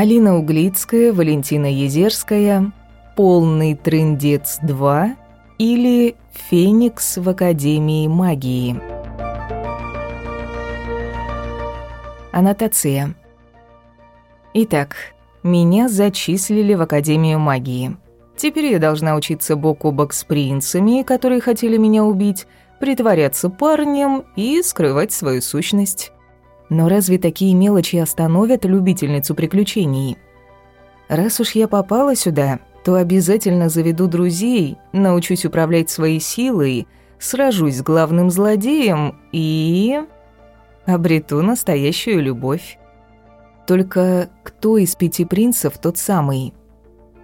Алина Углицкая, Валентина Езерская, «Полный трындец 2» или «Феникс в Академии магии». Аннотация. Итак, меня зачислили в Академию магии. Теперь я должна учиться бок о бок с принцами, которые хотели меня убить, притворяться парнем и скрывать свою сущность. Но разве такие мелочи остановят любительницу приключений? Раз уж я попала сюда, то обязательно заведу друзей, научусь управлять своей силой, сражусь с главным злодеем и... обрету настоящую любовь. Только кто из пяти принцев тот самый?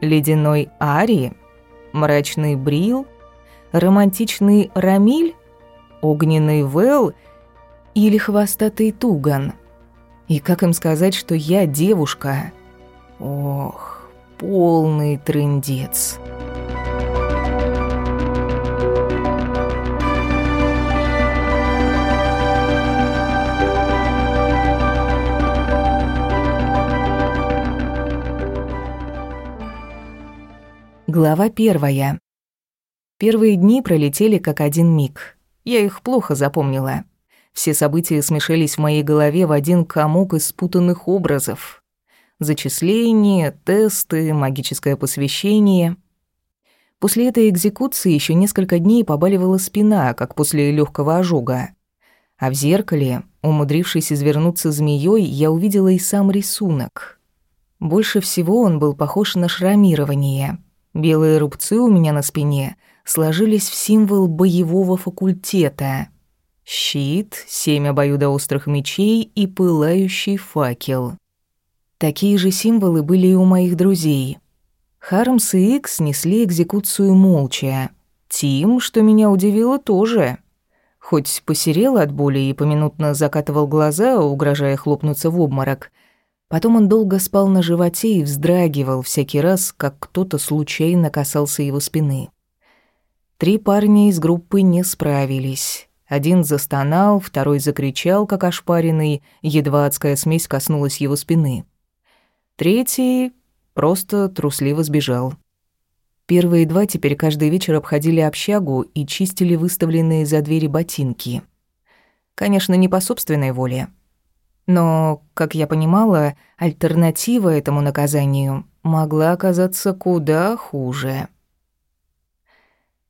Ледяной Ари? Мрачный Брил? Романтичный Рамиль? Огненный Вэл — или хвостатый туган. И как им сказать, что я девушка? Ох, полный трындец. Глава первая. Первые дни пролетели как один миг. Я их плохо запомнила. Все события смешались в моей голове в один комок из спутанных образов. Зачисления, тесты, магическое посвящение. После этой экзекуции еще несколько дней побаливала спина, как после легкого ожога. А в зеркале, умудрившись извернуться змеей, я увидела и сам рисунок. Больше всего он был похож на шрамирование. Белые рубцы у меня на спине сложились в символ боевого факультета — щит, семь обоюдоострых мечей и пылающий факел. Такие же символы были и у моих друзей. Хармс и Икс несли экзекуцию молча. Тим, что меня удивило, тоже. Хоть посерел от боли и поминутно закатывал глаза, угрожая хлопнуться в обморок. Потом он долго спал на животе и вздрагивал всякий раз, как кто-то случайно касался его спины. Три парня из группы не справились. Один застонал, второй закричал, как ошпаренный, едва адская смесь коснулась его спины. Третий просто трусливо сбежал. Первые два теперь каждый вечер обходили общагу и чистили выставленные за двери ботинки. Конечно, не по собственной воле. Но, как я понимала, альтернатива этому наказанию могла оказаться куда хуже.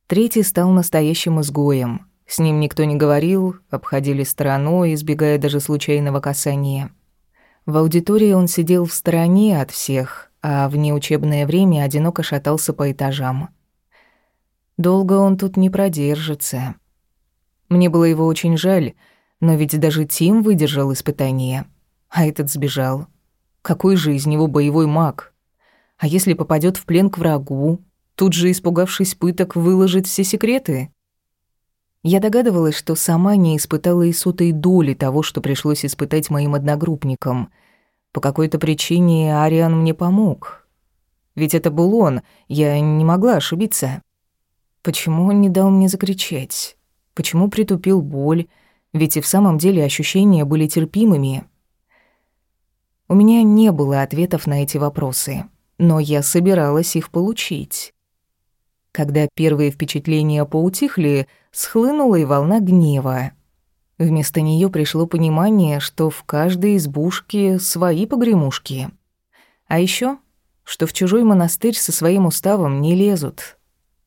Третий стал настоящим изгоем — с ним никто не говорил, обходили стороной, избегая даже случайного касания. В аудитории он сидел в стороне от всех, а в неучебное время одиноко шатался по этажам. Долго он тут не продержится. Мне было его очень жаль, но ведь даже Тим выдержал испытание, а этот сбежал. Какой же из него боевой маг? А если попадет в плен к врагу, тут же, испугавшись пыток, выложит все секреты? Я догадывалась, что сама не испытала и сотой доли того, что пришлось испытать моим одногруппникам. По какой-то причине Ариан мне помог. Ведь это был он, я не могла ошибиться. Почему он не дал мне закричать? Почему притупил боль? Ведь и в самом деле ощущения были терпимыми. У меня не было ответов на эти вопросы, но я собиралась их получить. Когда первые впечатления поутихли, схлынула и волна гнева. Вместо нее пришло понимание, что в каждой избушке свои погремушки. А еще, что в чужой монастырь со своим уставом не лезут.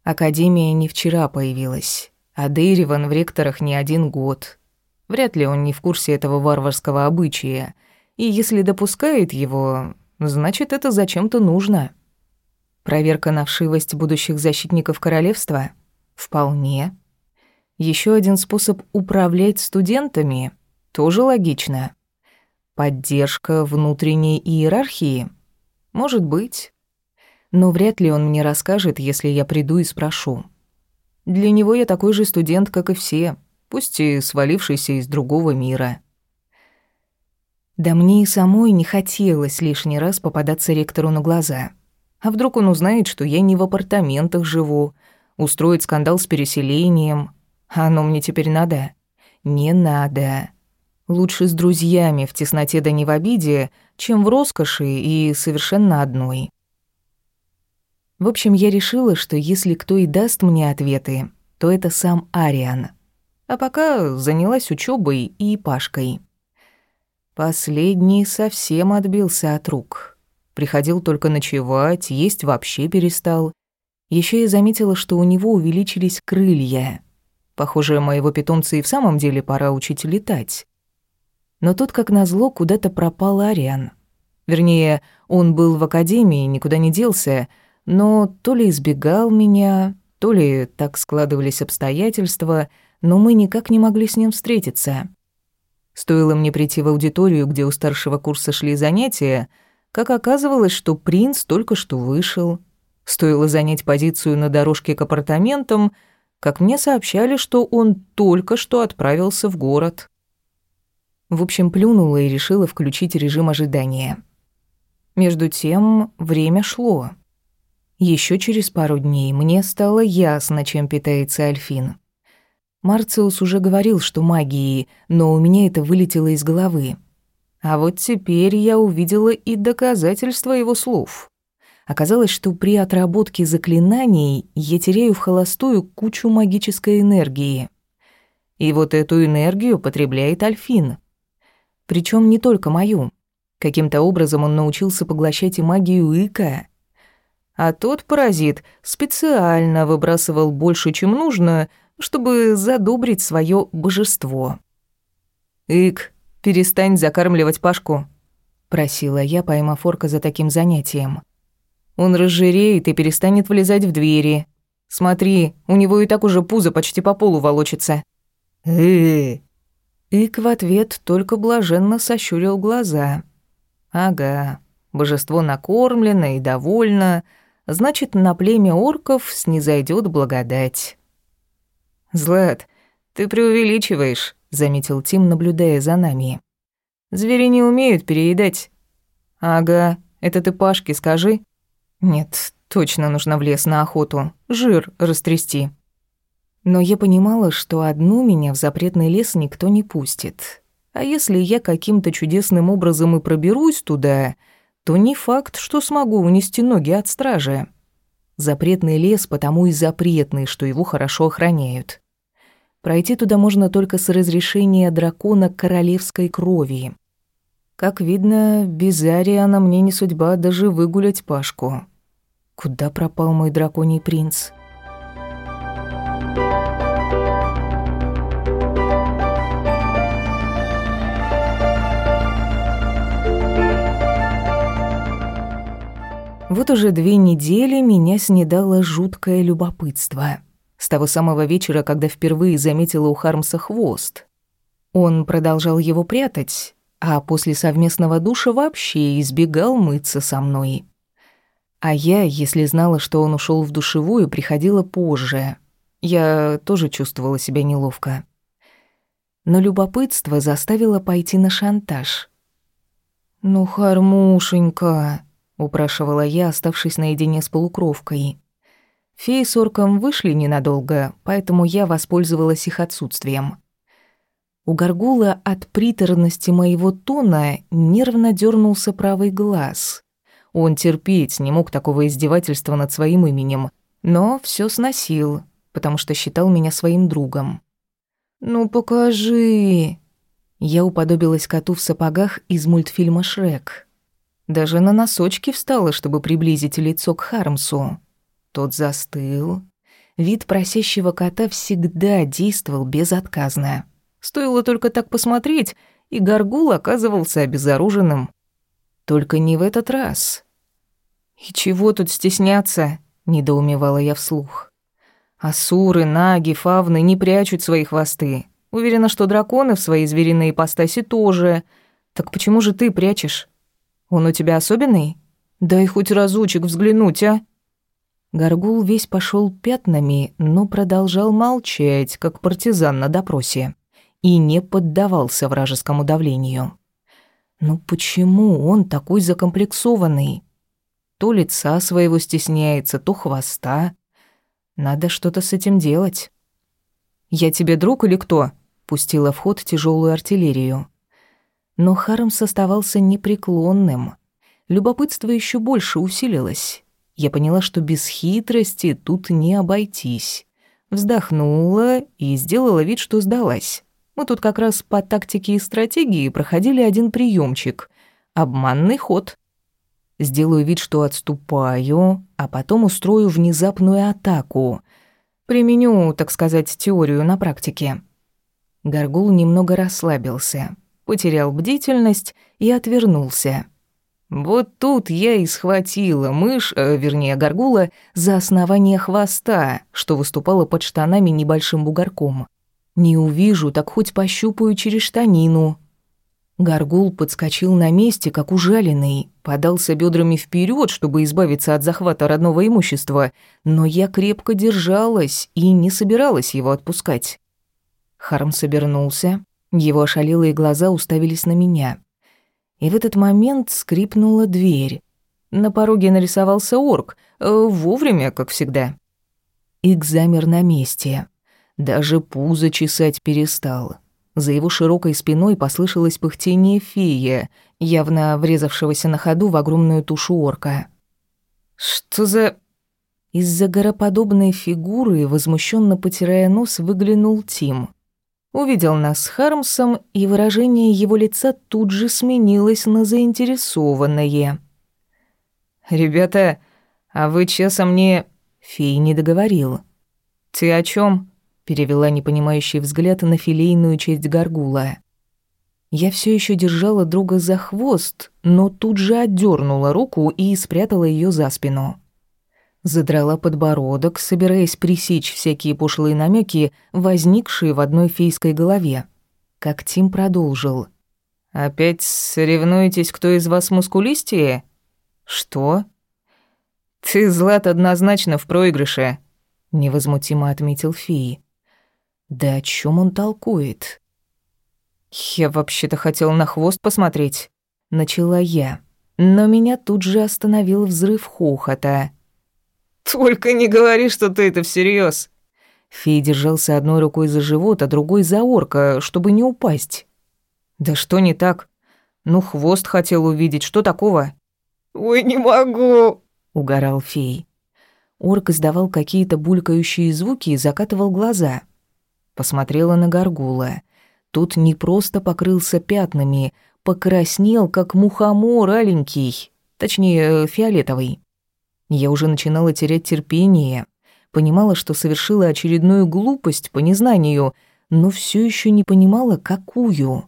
Академия не вчера появилась, а Дейриван в ректорах не один год. Вряд ли он не в курсе этого варварского обычая, и если допускает его, значит, это зачем-то нужно. Проверка на вшивость будущих защитников королевства? Вполне. Еще один способ управлять студентами? Тоже логично. Поддержка внутренней иерархии? Может быть. Но вряд ли он мне расскажет, если я приду и спрошу. Для него я такой же студент, как и все, пусть и свалившийся из другого мира. Да мне и самой не хотелось лишний раз попадаться ректору на глаза — а вдруг он узнает, что я не в апартаментах живу, устроит скандал с переселением. Оно мне теперь надо? Не надо. Лучше с друзьями в тесноте да не в обиде, чем в роскоши и совершенно одной. В общем, я решила, что если кто и даст мне ответы, то это сам Ариан. А пока занялась учебой и Пашкой. Последний совсем отбился от рук. Приходил только ночевать, есть вообще перестал. Еще я заметила, что у него увеличились крылья. Похоже, моего питомца и в самом деле пора учить летать. Но тут, как назло, куда-то пропал Ариан. Вернее, он был в академии, никуда не делся, но то ли избегал меня, то ли так складывались обстоятельства, но мы никак не могли с ним встретиться. Стоило мне прийти в аудиторию, где у старшего курса шли занятия, как оказывалось, что принц только что вышел. Стоило занять позицию на дорожке к апартаментам, как мне сообщали, что он только что отправился в город. В общем, плюнула и решила включить режим ожидания. Между тем, время шло. Еще через пару дней мне стало ясно, чем питается Альфин. Марциус уже говорил, что магии, но у меня это вылетело из головы. А вот теперь я увидела и доказательства его слов. Оказалось, что при отработке заклинаний я теряю в холостую кучу магической энергии. И вот эту энергию потребляет Альфин. Причем не только мою. Каким-то образом он научился поглощать и магию Ика. А тот паразит специально выбрасывал больше, чем нужно, чтобы задобрить свое божество. «Ик, перестань закармливать Пашку», — просила я, поймав орка за таким занятием. «Он разжиреет и перестанет влезать в двери. Смотри, у него и так уже пузо почти по полу волочится». «Э-э-э». Ик в ответ только блаженно сощурил глаза. «Ага, божество накормлено и довольно, значит, на племя орков снизойдет благодать». «Злат, ты преувеличиваешь», — заметил Тим, наблюдая за нами. «Звери не умеют переедать». «Ага, это ты Пашке скажи». «Нет, точно нужно в лес на охоту. Жир растрясти». Но я понимала, что одну меня в запретный лес никто не пустит. А если я каким-то чудесным образом и проберусь туда, то не факт, что смогу унести ноги от стражи. Запретный лес потому и запретный, что его хорошо охраняют. Пройти туда можно только с разрешения дракона королевской крови. Как видно, без Ариана мне не судьба даже выгулять Пашку. Куда пропал мой драконий принц?» Вот уже две недели меня снедало жуткое любопытство. С того самого вечера, когда впервые заметила у Хармса хвост. Он продолжал его прятать, а после совместного душа вообще избегал мыться со мной. А я, если знала, что он ушел в душевую, приходила позже. Я тоже чувствовала себя неловко. Но любопытство заставило пойти на шантаж. «Ну, Хармушенька», упрашивала я, оставшись наедине с полукровкой. Феи с орком вышли ненадолго, поэтому я воспользовалась их отсутствием. У горгула от приторности моего тона нервно дернулся правый глаз. Он терпеть не мог такого издевательства над своим именем, но все сносил, потому что считал меня своим другом. «Ну покажи!» Я уподобилась коту в сапогах из мультфильма «Шрек». Даже на носочки встала, чтобы приблизить лицо к Хармсу. Тот застыл. Вид просящего кота всегда действовал безотказно. Стоило только так посмотреть, и Гаргул оказывался обезоруженным. Только не в этот раз. «И чего тут стесняться?» — недоумевала я вслух. «Асуры, наги, фавны не прячут свои хвосты. Уверена, что драконы в своей звериной ипостаси тоже. Так почему же ты прячешь?» Он у тебя особенный? Дай хоть разочек взглянуть, а?» Горгул весь пошел пятнами, но продолжал молчать, как партизан на допросе, и не поддавался вражескому давлению. «Ну почему он такой закомплексованный? То лица своего стесняется, то хвоста. Надо что-то с этим делать». «Я тебе друг или кто?» — пустила в ход тяжелую артиллерию. Но Хармс оставался непреклонным. Любопытство еще больше усилилось. Я поняла, что без хитрости тут не обойтись. Вздохнула и сделала вид, что сдалась. Мы тут как раз по тактике и стратегии проходили один приемчик. Обманный ход. Сделаю вид, что отступаю, а потом устрою внезапную атаку. Применю, так сказать, теорию на практике. Горгул немного расслабился, потерял бдительность и отвернулся. Вот тут я и схватила мышь, э, вернее, горгула, за основание хвоста, что выступало под штанами небольшим бугорком. Не увижу, так хоть пощупаю через штанину. Горгул подскочил на месте, как ужаленный, подался бедрами вперед, чтобы избавиться от захвата родного имущества, но я крепко держалась и не собиралась его отпускать. Харм собернулся, его ошалелые глаза уставились на меня. И в этот момент скрипнула дверь. На пороге нарисовался орк, э, вовремя, как всегда. Ик замер на месте. Даже пузо чесать перестал. За его широкой спиной послышалось пыхтение фея, явно врезавшегося на ходу в огромную тушу орка. «Что за...» Из-за гороподобной фигуры, возмущенно потирая нос, выглянул Тим. Увидел нас с Хармсом, и выражение его лица тут же сменилось на заинтересованное. «Ребята, а вы часом не...» Фей не договорил. «Ты о чем? Перевела непонимающий взгляд на филейную часть горгула. Я все еще держала друга за хвост, но тут же отдернула руку и спрятала ее за спину. Задрала подбородок, собираясь пресечь всякие пошлые намеки, возникшие в одной фейской голове. Как Тим продолжил. «Опять соревнуетесь, кто из вас мускулистее?» «Что?» «Ты, Злат, однозначно в проигрыше», — невозмутимо отметил феи. Да о чем он толкует? Я вообще-то хотел на хвост посмотреть, начала я, но меня тут же остановил взрыв хохота. Только не говори, что ты это всерьез. Фей держался одной рукой за живот, а другой за орка, чтобы не упасть. Да что не так? Ну, хвост хотел увидеть, что такого? Ой, не могу, угорал фей. Орк издавал какие-то булькающие звуки и закатывал глаза. Посмотрела на горгула. Тут не просто покрылся пятнами, покраснел, как мухомор аленький, точнее, фиолетовый. Я уже начинала терять терпение, понимала, что совершила очередную глупость по незнанию, но все еще не понимала, какую.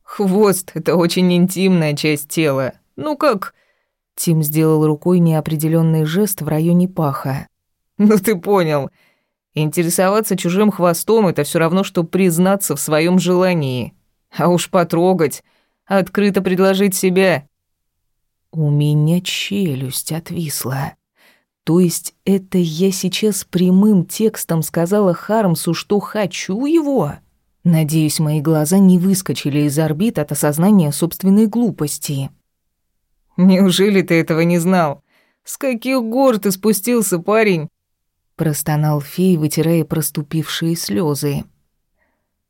«Хвост — это очень интимная часть тела. Ну как...» Тим сделал рукой неопределенный жест в районе паха. «Ну ты понял. Интересоваться чужим хвостом — это все равно, что признаться в своем желании. А уж потрогать, открыто предложить себя. У меня челюсть отвисла. То есть это я сейчас прямым текстом сказала Хармсу, что хочу его? Надеюсь, мои глаза не выскочили из орбит от осознания собственной глупости. Неужели ты этого не знал? С каких гор ты спустился, парень? Простонал фей, вытирая проступившие слезы.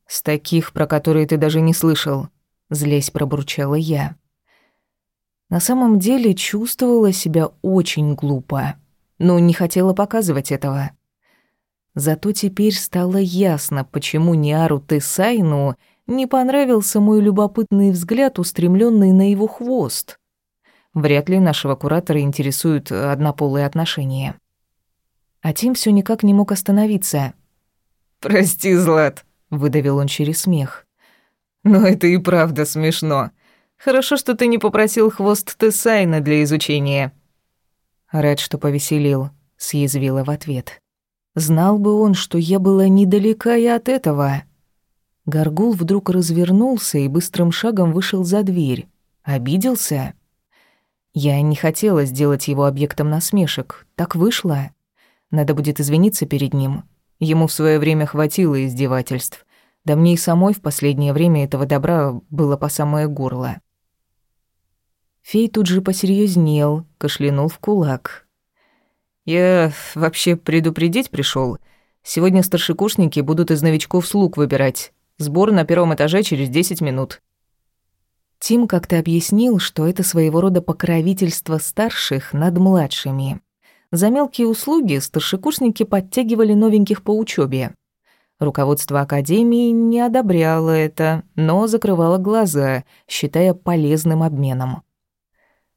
С таких, про которые ты даже не слышал, злясь пробурчала я. На самом деле чувствовала себя очень глупо, но не хотела показывать этого. Зато теперь стало ясно, почему Ниару Тесайну не понравился мой любопытный взгляд, устремленный на его хвост. Вряд ли нашего куратора интересуют однополые отношения. А Тим все никак не мог остановиться. «Прости, Злат», — выдавил он через смех. «Но это и правда смешно. Хорошо, что ты не попросил хвост Тесайна для изучения». «Рад, что повеселил», — съязвила в ответ. «Знал бы он, что я была недалека и от этого». Горгул вдруг развернулся и быстрым шагом вышел за дверь. Обиделся? Я не хотела сделать его объектом насмешек. Так вышло. Надо будет извиниться перед ним. Ему в свое время хватило издевательств. Да мне и самой в последнее время этого добра было по самое горло. Фей тут же посерьезнел, кашлянул в кулак. «Я вообще предупредить пришел. Сегодня старшекурсники будут из новичков слуг выбирать. Сбор на первом этаже через 10 минут». Тим как-то объяснил, что это своего рода покровительство старших над младшими. За мелкие услуги старшекурсники подтягивали новеньких по учебе. Руководство академии не одобряло это, но закрывало глаза, считая полезным обменом.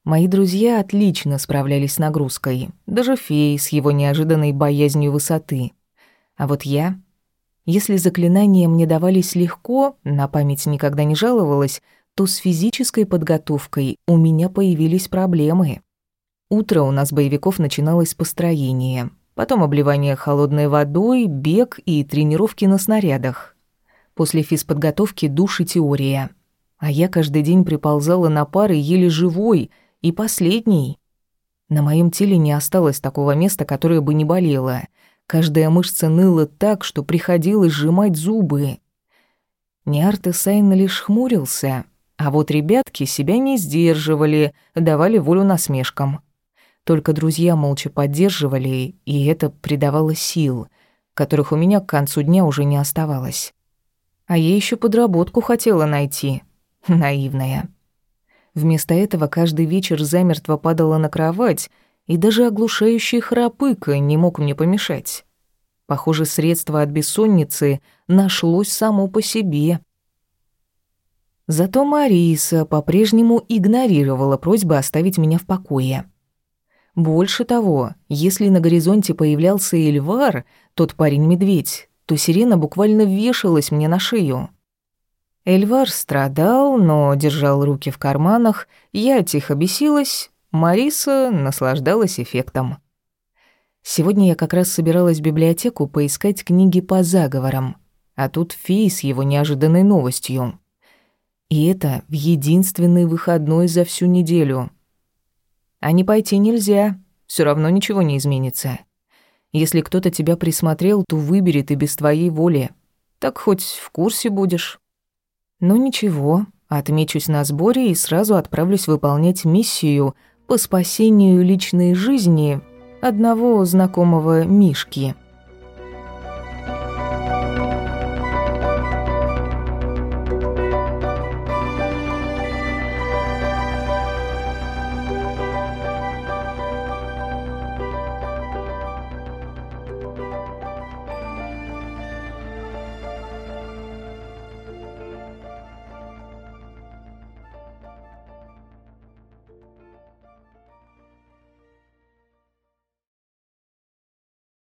Мои друзья отлично справлялись с нагрузкой, даже фей с его неожиданной боязнью высоты. А вот я... Если заклинания мне давались легко, на память никогда не жаловалась, то с физической подготовкой у меня появились проблемы. Утро у нас боевиков начиналось с построения, потом обливание холодной водой, бег и тренировки на снарядах. После физподготовки душ и теория. А я каждый день приползала на пары еле живой и последний. На моем теле не осталось такого места, которое бы не болело. Каждая мышца ныла так, что приходилось сжимать зубы. Ниарте Сайн лишь хмурился, а вот ребятки себя не сдерживали, давали волю насмешкам. Только друзья молча поддерживали, и это придавало сил, которых у меня к концу дня уже не оставалось. А я еще подработку хотела найти. Наивная. Вместо этого каждый вечер замертво падала на кровать, и даже оглушающий храпыка не мог мне помешать. Похоже, средство от бессонницы нашлось само по себе. Зато Мариса по-прежнему игнорировала просьбы оставить меня в покое. Больше того, если на горизонте появлялся Эльвар, тот парень-медведь, то сирена буквально вешалась мне на шею. Эльвар страдал, но держал руки в карманах, я тихо бесилась, Мариса наслаждалась эффектом. Сегодня я как раз собиралась в библиотеку поискать книги по заговорам, а тут Фей с его неожиданной новостью. И это в единственный выходной за всю неделю. А не пойти нельзя, все равно ничего не изменится. Если кто-то тебя присмотрел, то выберет и без твоей воли. Так хоть в курсе будешь. Ну ничего, отмечусь на сборе и сразу отправлюсь выполнять миссию по спасению личной жизни одного знакомого Мишки.